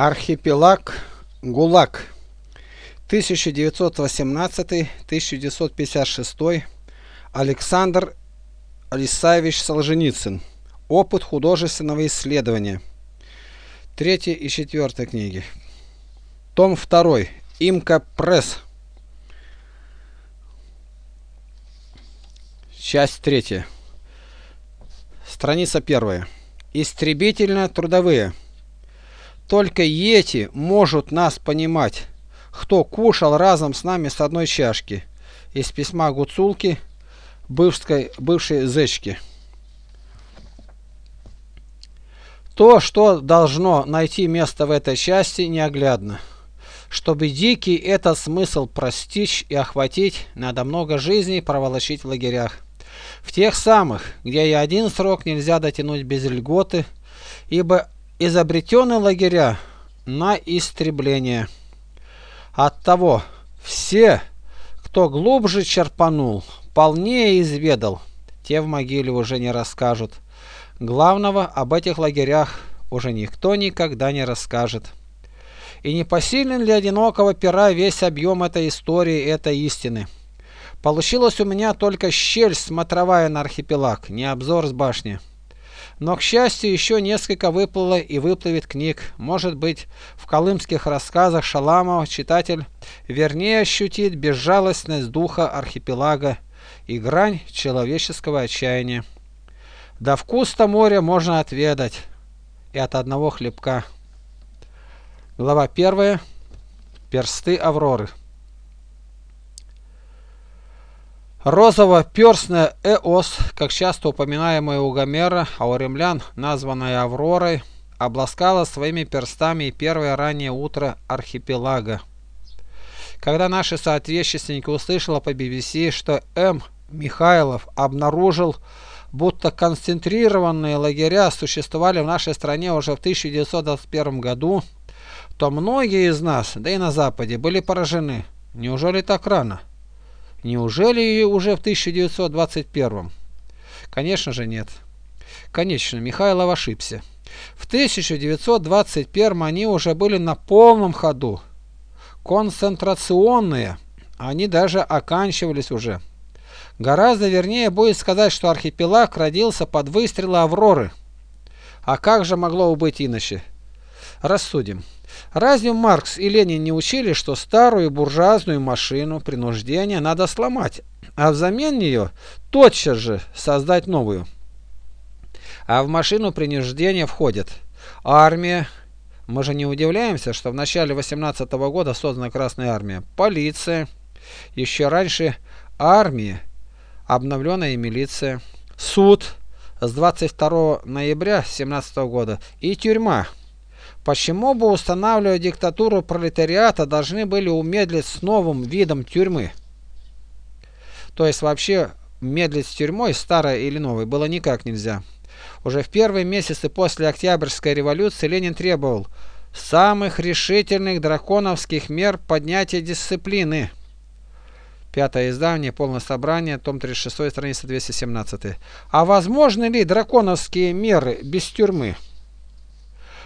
Архипелаг ГУЛАГ 1918-1956 Александр Алисаевич Солженицын Опыт художественного исследования Третья и четвертая книги Том 2 Имка Пресс Часть третья Страница первая Истребительно-трудовые только эти могут нас понимать, кто кушал разом с нами с одной чашки. Из письма Гуцулки, бывшей, бывшей зечки. То, что должно найти место в этой части, неоглядно. Чтобы дикий этот смысл простичь и охватить, надо много жизней проволочить в лагерях. В тех самых, где и один срок нельзя дотянуть без льготы, ибо изобретены лагеря на истребление. Оттого все, кто глубже черпанул, полнее изведал, те в могиле уже не расскажут. Главного об этих лагерях уже никто никогда не расскажет. И не посилен ли одинокого пера весь объем этой истории, этой истины? Получилось у меня только щель смотровая на архипелаг, не обзор с башни. Но, к счастью, еще несколько выплыло и выплывет книг. Может быть, в колымских рассказах Шаламова читатель вернее ощутит безжалостность духа архипелага и грань человеческого отчаяния. Да вкус-то моря можно отведать и от одного хлебка. Глава первая. Персты Авроры. Розово-перстная Эос, как часто упоминаемая у Гомера, а у римлян, названная Авророй, обласкала своими перстами первое раннее утро архипелага. Когда наши соотечественники услышали по BBC, что М. Михайлов обнаружил, будто концентрированные лагеря существовали в нашей стране уже в 1921 году, то многие из нас, да и на Западе, были поражены. Неужели так рано? Неужели уже в 1921? Конечно же нет. Конечно, Михайлов ошибся. В 1921 они уже были на полном ходу. Концентрационные. Они даже оканчивались уже. Гораздо вернее будет сказать, что архипелаг родился под выстрелы Авроры. А как же могло быть иначе? Рассудим. Разве Маркс и Ленин не учили, что старую буржуазную машину принуждения надо сломать, а взамен нее тотчас же создать новую? А в машину принуждения входит армия, мы же не удивляемся, что в начале 18 -го года создана Красная Армия, полиция, еще раньше армия, обновленная милиция, суд с 22 ноября 17 -го года. И тюрьма. Почему бы устанавливая диктатуру пролетариата должны были умедлить с новым видом тюрьмы? То есть вообще медлить с тюрьмой, старой или новой, было никак нельзя. Уже в первые месяцы после Октябрьской революции Ленин требовал самых решительных драконовских мер поднятия дисциплины. Пятое издание, полное собрание, том 36, страница 217. А возможны ли драконовские меры без тюрьмы?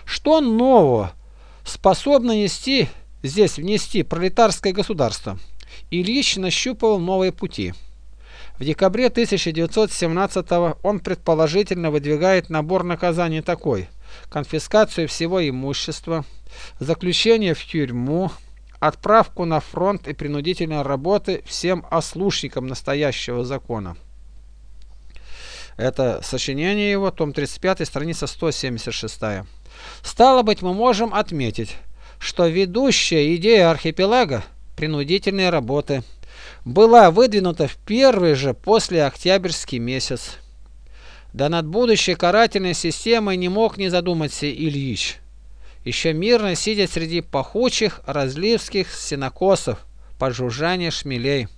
Что нового способно нести здесь внести пролетарское государство? Ильич нащупывал новые пути. В декабре 1917 он предположительно выдвигает набор наказаний такой: конфискацию всего имущества, заключение в тюрьму, отправку на фронт и принудительные работы всем ослушникам настоящего закона. Это сочинение его, том 35, страница 176. Стало быть, мы можем отметить, что ведущая идея архипелага принудительной работы была выдвинута в первый же после октябрьский месяц. Да над будущей карательной системой не мог не задуматься Ильич. Еще мирно сидя среди пахучих разливских сенокосов под жужжание шмелей.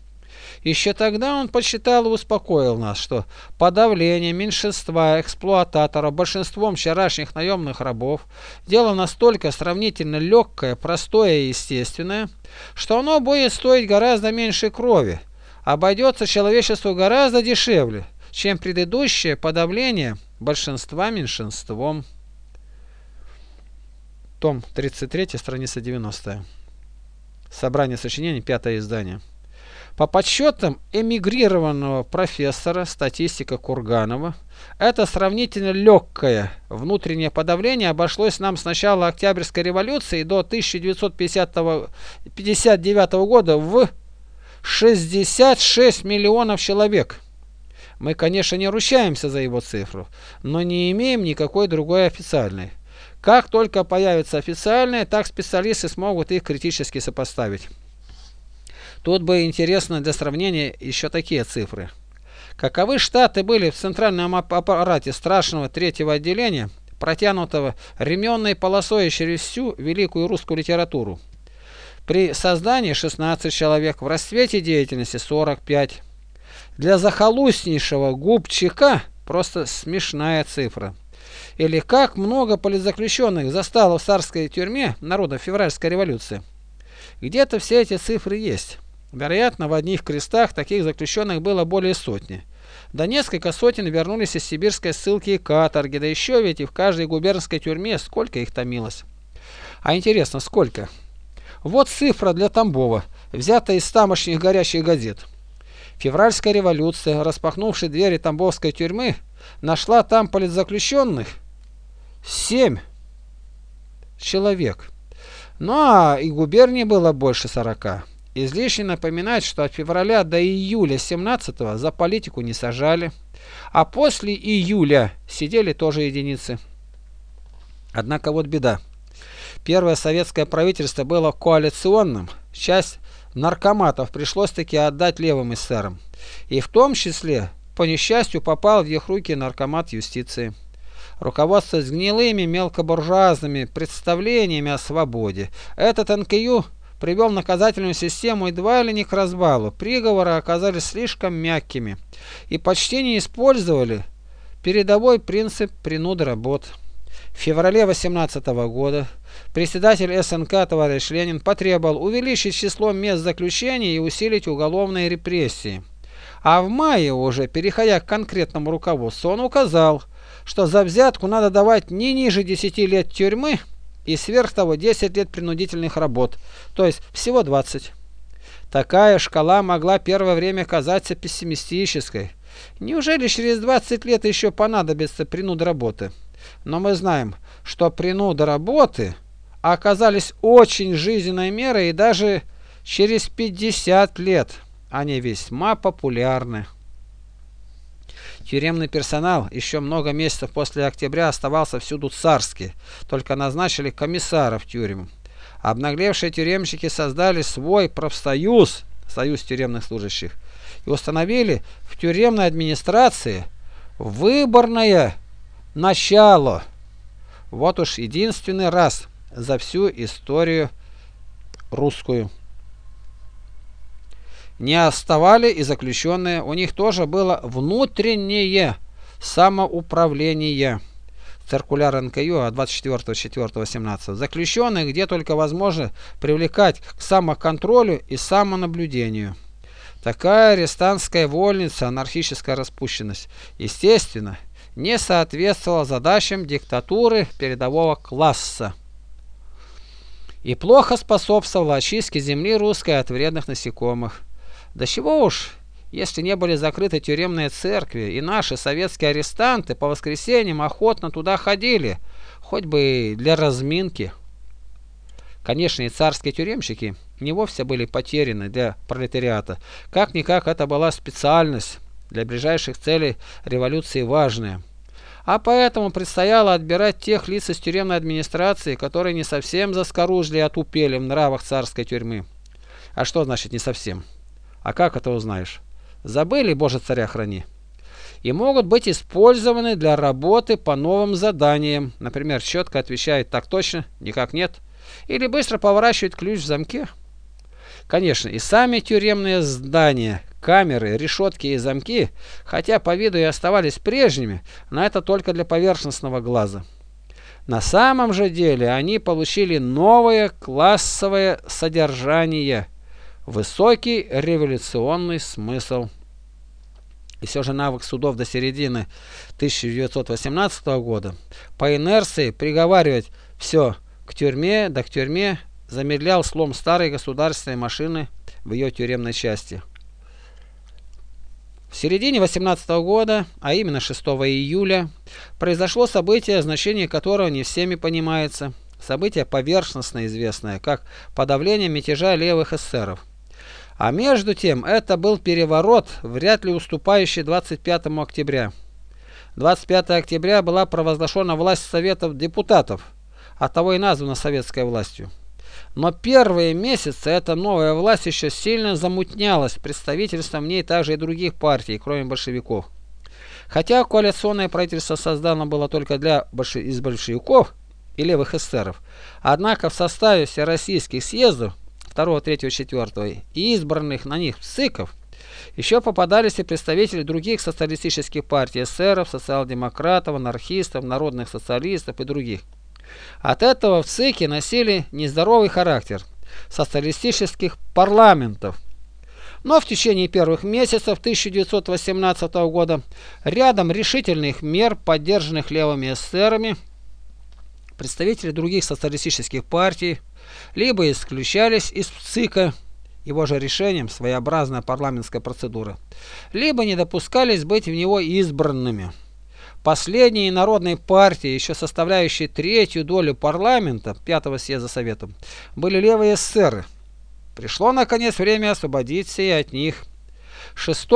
Еще тогда он посчитал и успокоил нас, что подавление меньшинства эксплуататоров большинством вчерашних наемных рабов дело настолько сравнительно легкое, простое и естественное, что оно будет стоить гораздо меньше крови, обойдется человечеству гораздо дешевле, чем предыдущее подавление большинства меньшинством. Том 33, страница 90. Собрание сочинений, пятое издание. По подсчетам эмигрированного профессора статистика Курганова, это сравнительно легкое внутреннее подавление обошлось нам с начала Октябрьской революции до 1959 года в 66 миллионов человек. Мы, конечно, не ручаемся за его цифру, но не имеем никакой другой официальной. Как только появится официальная, так специалисты смогут их критически сопоставить. Тут бы интересно для сравнения еще такие цифры. Каковы штаты были в центральном аппарате страшного третьего отделения, протянутого ременной полосой через всю великую русскую литературу? При создании 16 человек, в расцвете деятельности 45. Для захолустнейшего губчика просто смешная цифра. Или как много политзаключенных застало в царской тюрьме народа февральской революции. Где-то все эти цифры есть. Вероятно, в одних крестах таких заключенных было более сотни. Да несколько сотен вернулись из сибирской ссылки и каторги, да еще ведь и в каждой губернской тюрьме сколько их томилось. А интересно, сколько? Вот цифра для Тамбова, взятая из тамошних горящих газет. Февральская революция, распахнувшая двери Тамбовской тюрьмы, нашла там политзаключенных семь человек. Ну а и губернии было больше сорока. Излишне напоминать, что от февраля до июля 17 за политику не сажали, а после июля сидели тоже единицы. Однако вот беда. Первое советское правительство было коалиционным, часть наркоматов пришлось таки отдать левым эсерам. И в том числе, по несчастью, попал в их руки наркомат юстиции. Руководство с гнилыми мелкобуржуазными представлениями о свободе. Этот НКЮ привел наказательную систему едва ли не к развалу. Приговоры оказались слишком мягкими и почти не использовали передовой принцип принуды работ. В феврале 18 года председатель СНК товарищ Ленин потребовал увеличить число мест заключения и усилить уголовные репрессии. А в мае уже, переходя к конкретному руководству, он указал, что за взятку надо давать не ниже 10 лет тюрьмы, и сверх того 10 лет принудительных работ, то есть всего 20. Такая шкала могла первое время казаться пессимистической. Неужели через 20 лет еще понадобится принуда работы? Но мы знаем, что принуда работы оказались очень жизненной мерой и даже через 50 лет они весьма популярны. Тюремный персонал еще много месяцев после октября оставался всюду царский, только назначили комиссаров тюрем. Обнаглевшие тюремщики создали свой профсоюз, союз тюремных служащих, и установили в тюремной администрации выборное начало. Вот уж единственный раз за всю историю русскую не оставали и заключенные, у них тоже было внутреннее самоуправление. Циркуляр НКЮ от 24.04.17. Заключенных, где только возможно, привлекать к самоконтролю и самонаблюдению. Такая арестантская вольница, анархическая распущенность, естественно, не соответствовала задачам диктатуры передового класса и плохо способствовала очистке земли русской от вредных насекомых. Да чего уж, если не были закрыты тюремные церкви, и наши советские арестанты по воскресеньям охотно туда ходили, хоть бы для разминки. Конечно, и царские тюремщики не вовсе были потеряны для пролетариата. Как-никак это была специальность для ближайших целей революции важная. А поэтому предстояло отбирать тех лиц из тюремной администрации, которые не совсем заскорузли и отупели в нравах царской тюрьмы. А что значит не совсем? А как это узнаешь? Забыли, Боже царя храни. И могут быть использованы для работы по новым заданиям. Например, четко отвечает «так точно», «никак нет». Или быстро поворачивает ключ в замке. Конечно, и сами тюремные здания, камеры, решетки и замки, хотя по виду и оставались прежними, но это только для поверхностного глаза. На самом же деле они получили новое классовое содержание – Высокий революционный смысл. И все же навык судов до середины 1918 года по инерции приговаривать все к тюрьме, да к тюрьме замедлял слом старой государственной машины в ее тюремной части. В середине 18 года, а именно 6 июля, произошло событие, значение которого не всеми понимается. Событие поверхностно известное, как подавление мятежа левых эсеров. А между тем, это был переворот, вряд ли уступающий 25 октября. 25 октября была провозглашена власть Советов депутатов, а того и названа советской властью. Но первые месяцы эта новая власть еще сильно замутнялась представительством в ней также и других партий, кроме большевиков. Хотя коалиционное правительство создано было только для из большевиков и левых эсеров, однако в составе всероссийских съездов 2, 3, 4 и избранных на них СЫКов еще попадались и представители других социалистических партий, эсеров, социал-демократов, анархистов, народных социалистов и других. От этого в ЦИКе носили нездоровый характер социалистических парламентов. Но в течение первых месяцев 1918 года рядом решительных мер, поддержанных левыми эсерами, представители других социалистических партий либо исключались из ЦИКа его же решением, своеобразная парламентская процедура, либо не допускались быть в него избранными. Последние народные партии, еще составляющие третью долю парламента, пятого съезда Советов, были левые эсеры. Пришло, наконец, время освободиться и от них. 6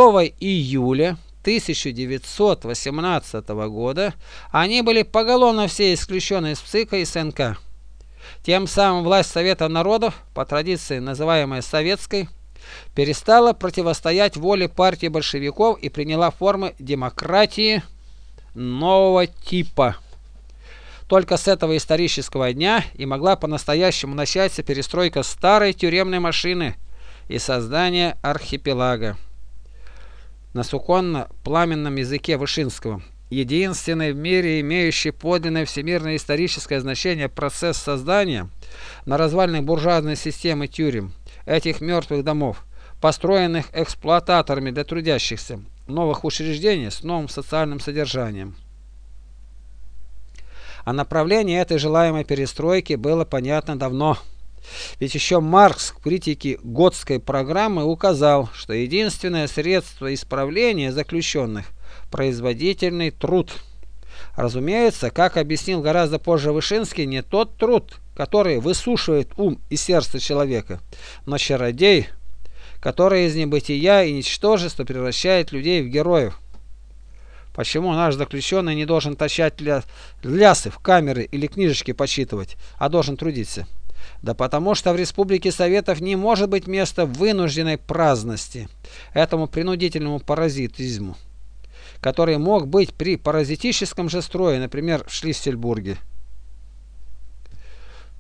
июля 1918 года они были поголовно все исключены из ПСИКа и СНК. Тем самым власть Совета народов, по традиции называемая советской, перестала противостоять воле партии большевиков и приняла формы демократии, нового типа. Только с этого исторического дня и могла по-настоящему начаться перестройка старой тюремной машины и создание архипелага. На суконно-пламенном языке Вышинского единственный в мире имеющий подлинное всемирное историческое значение процесс создания на развальной буржуазной системы тюрем этих мертвых домов, построенных эксплуататорами для трудящихся, новых учреждений с новым социальным содержанием. А направление этой желаемой перестройки было понятно давно. Ведь еще Маркс в критике Готской программы указал, что единственное средство исправления заключенных – производительный труд. Разумеется, как объяснил гораздо позже Вышинский, не тот труд, который высушивает ум и сердце человека, но чародей – которое из небытия и ничтожества превращает людей в героев. Почему наш заключенный не должен тащать ля... лясы в камеры или книжечки почитывать, а должен трудиться? Да потому что в Республике Советов не может быть места вынужденной праздности, этому принудительному паразитизму, который мог быть при паразитическом же строе, например, в Шлиссельбурге.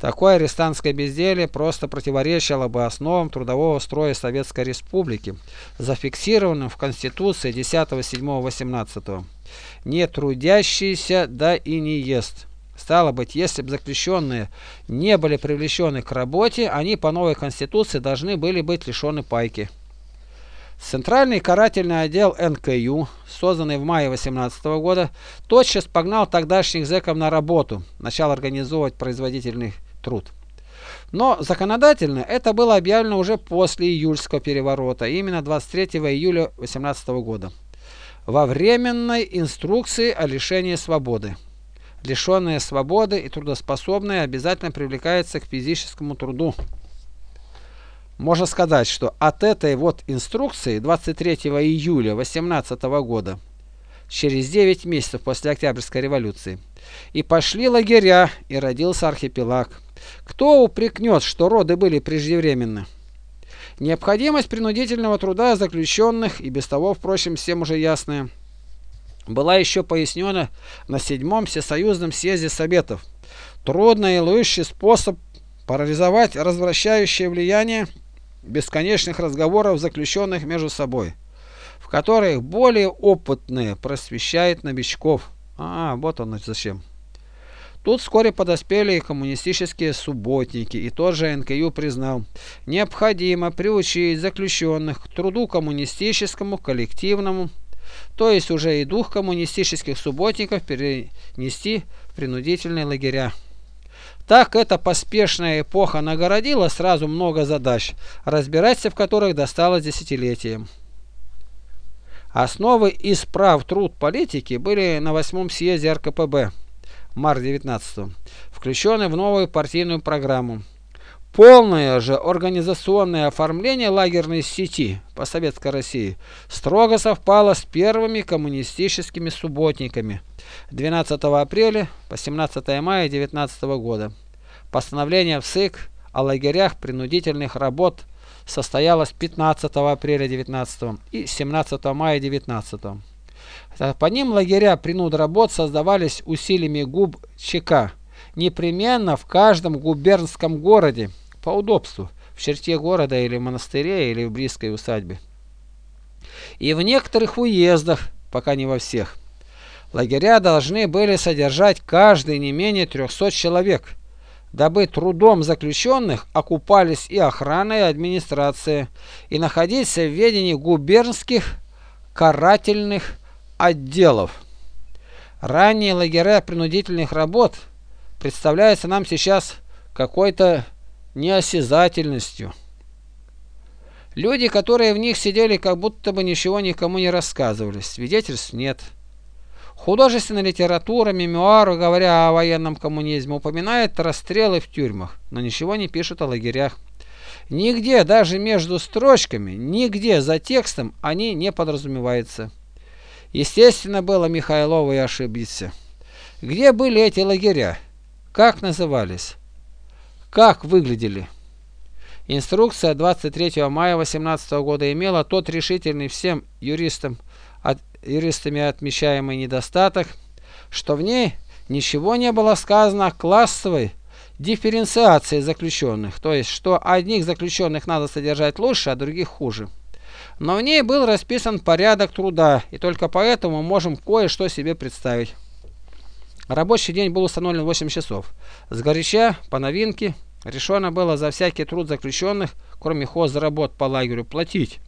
Такое арестантское безделие просто противоречило бы основам трудового строя Советской Республики, зафиксированным в Конституции 10.7.18. Не трудящийся, да и не ест. Стало быть, если бы заключенные не были привлечены к работе, они по новой Конституции должны были быть лишены пайки. Центральный карательный отдел НКЮ, созданный в мае 18 года, тотчас погнал тогдашних зэков на работу, начал организовывать производительный труд. Но законодательно это было объявлено уже после июльского переворота, именно 23 июля 18 года, во временной инструкции о лишении свободы. Лишенные свободы и трудоспособные обязательно привлекаются к физическому труду. Можно сказать, что от этой вот инструкции 23 июля 18 года, через 9 месяцев после Октябрьской революции, и пошли лагеря, и родился архипелаг. Кто упрекнет, что роды были преждевременны? Необходимость принудительного труда заключенных, и без того, впрочем, всем уже ясная, была еще пояснена на седьмом всесоюзном съезде Советов. Трудный и лучший способ парализовать развращающее влияние бесконечных разговоров заключенных между собой, в которых более опытные просвещают новичков. А, вот он зачем. Тут вскоре подоспели и коммунистические субботники, и тот же НКЮ признал, необходимо приучить заключенных к труду коммунистическому, коллективному, то есть уже и дух коммунистических субботников перенести в принудительные лагеря. Так эта поспешная эпоха нагородила сразу много задач, разбираться в которых досталось десятилетиям. Основы и справ труд политики были на восьмом съезде РКПБ, март 19 включенные в новую партийную программу. Полное же организационное оформление лагерной сети по Советской России строго совпало с первыми коммунистическими субботниками 12 апреля по 17 мая 19 года. Постановление в СИК о лагерях принудительных работ состоялось 15 апреля 19 и 17 мая 19. По ним лагеря принуд работ создавались усилиями губ ЧК непременно в каждом губернском городе по удобству, в черте города или монастыре, или в близкой усадьбе. И в некоторых уездах, пока не во всех, лагеря должны были содержать каждый не менее 300 человек, дабы трудом заключенных окупались и охрана, и администрация, и находиться в ведении губернских карательных отделов. Ранние лагеря принудительных работ представляются нам сейчас какой-то неосязательностью. Люди, которые в них сидели, как будто бы ничего никому не рассказывали. Свидетельств нет. Художественная литература, мемуары, говоря о военном коммунизме, упоминает расстрелы в тюрьмах, но ничего не пишут о лагерях. Нигде, даже между строчками, нигде за текстом они не подразумеваются. Естественно, было Михайлову и ошибиться. Где были эти лагеря? Как назывались? Как выглядели? Инструкция 23 мая 18 года имела тот решительный всем юристам, от, юристами отмечаемый недостаток, что в ней ничего не было сказано о классовой дифференциации заключенных, то есть что одних заключенных надо содержать лучше, а других хуже. Но в ней был расписан порядок труда, и только поэтому можем кое-что себе представить. Рабочий день был установлен 8 часов. Сгоряча, по новинке, Решено было за всякий труд заключенных, кроме хозработ по лагерю, платить.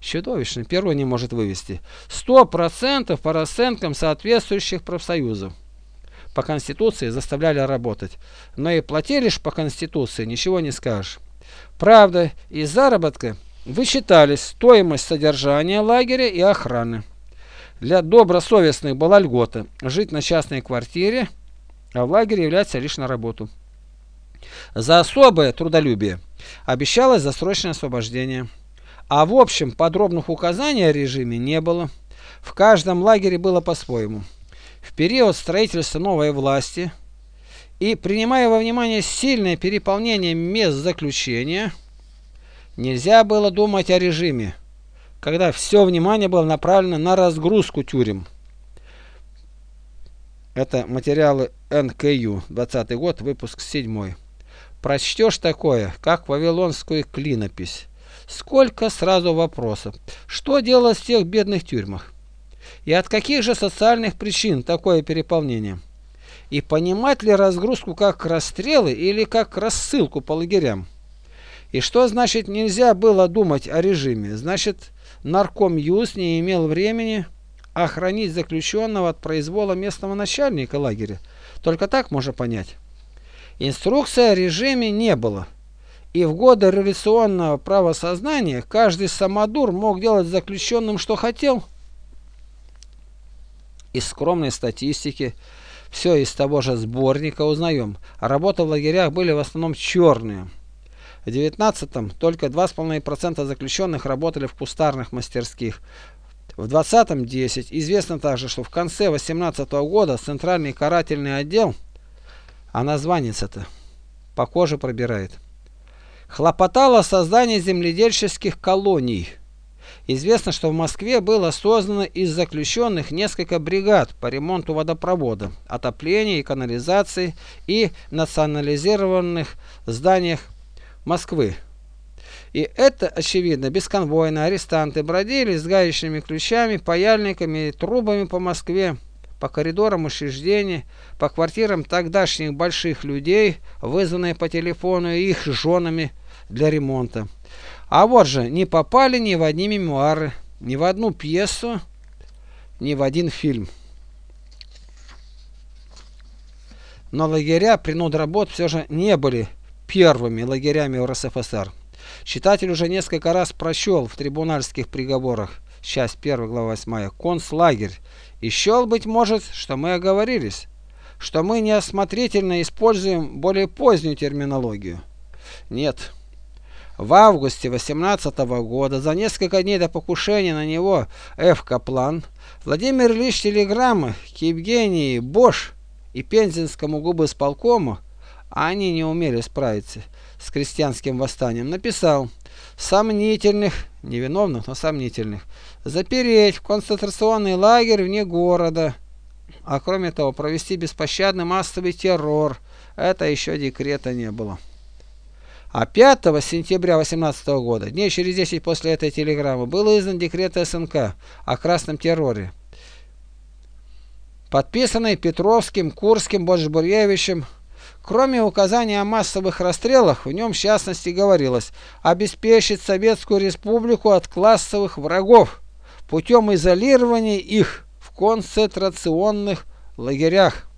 Чудовищно, первый не может вывести. Сто процентов по расценкам соответствующих профсоюзов. По Конституции заставляли работать. Но и платили ж по Конституции, ничего не скажешь. Правда, из заработка вычитались стоимость содержания лагеря и охраны. Для добросовестных была льгота жить на частной квартире, а в лагере являться лишь на работу. За особое трудолюбие обещалось засрочное освобождение. А в общем подробных указаний о режиме не было. В каждом лагере было по-своему. В период строительства новой власти и принимая во внимание сильное переполнение мест заключения, нельзя было думать о режиме, когда все внимание было направлено на разгрузку тюрем. Это материалы НКЮ, 20 год, выпуск 7. Прочтешь такое, как вавилонскую клинопись. Сколько сразу вопросов. Что делать в тех бедных тюрьмах? И от каких же социальных причин такое переполнение? И понимать ли разгрузку как расстрелы или как рассылку по лагерям? И что значит нельзя было думать о режиме? Значит, нарком Юс не имел времени охранить заключенного от произвола местного начальника лагеря. Только так можно понять. Инструкции о режиме не было. И в годы революционного правосознания каждый самодур мог делать заключенным, что хотел. Из скромной статистики, все из того же сборника узнаем, работы в лагерях были в основном черные. В 19-м только 2,5% заключенных работали в кустарных мастерских. В 20-м 10. Известно также, что в конце 18 -го года Центральный карательный отдел а названец-то по коже пробирает. Хлопотал о создании земледельческих колоний. Известно, что в Москве было создано из заключенных несколько бригад по ремонту водопровода, отопления и канализации и национализированных зданиях Москвы. И это, очевидно, бесконвойно арестанты бродили с гаечными ключами, паяльниками и трубами по Москве, по коридорам учреждений, по квартирам тогдашних больших людей, вызванные по телефону их женами для ремонта. А вот же, не попали ни в одни мемуары, ни в одну пьесу, ни в один фильм. Но лагеря принудработ все же не были первыми лагерями в РСФСР. Читатель уже несколько раз прочел в трибунальских приговорах, часть 1, глава 8, концлагерь, и счел, быть может, что мы оговорились, что мы неосмотрительно используем более позднюю терминологию. Нет. В августе 18 года, за несколько дней до покушения на него Ф. Каплан, Владимир Ильич телеграммы к Евгении Бош и Пензенскому губысполкому, а они не умели справиться с крестьянским восстанием, написал сомнительных, невиновных, но сомнительных, запереть в концентрационный лагерь вне города, а кроме того провести беспощадный массовый террор. Это еще декрета не было. А 5 сентября 18 года, дней через 10 после этой телеграммы, был издан декрет СНК о красном терроре, подписанный Петровским, Курским, Боджбурьевичем. Кроме указания о массовых расстрелах, в нем в частности говорилось обеспечить Советскую Республику от классовых врагов путем изолирования их в концентрационных лагерях.